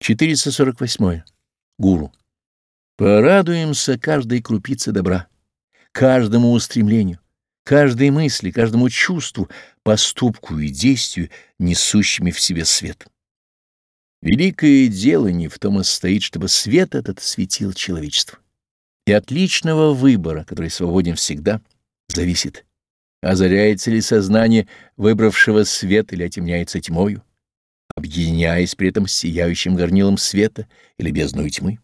448. Гуру. Порадуемся каждой крупице добра, каждому устремлению, каждой мысли, каждому чувству, поступку и действию, несущими в себе свет. Великое дело не в том и стоит, чтобы свет этот светил человечеству. И от личного выбора, который свободен всегда, зависит, озаряется ли сознание выбравшего свет или отемняется тьмою, объединяясь при этом с сияющим горнилом света или бездной тьмы.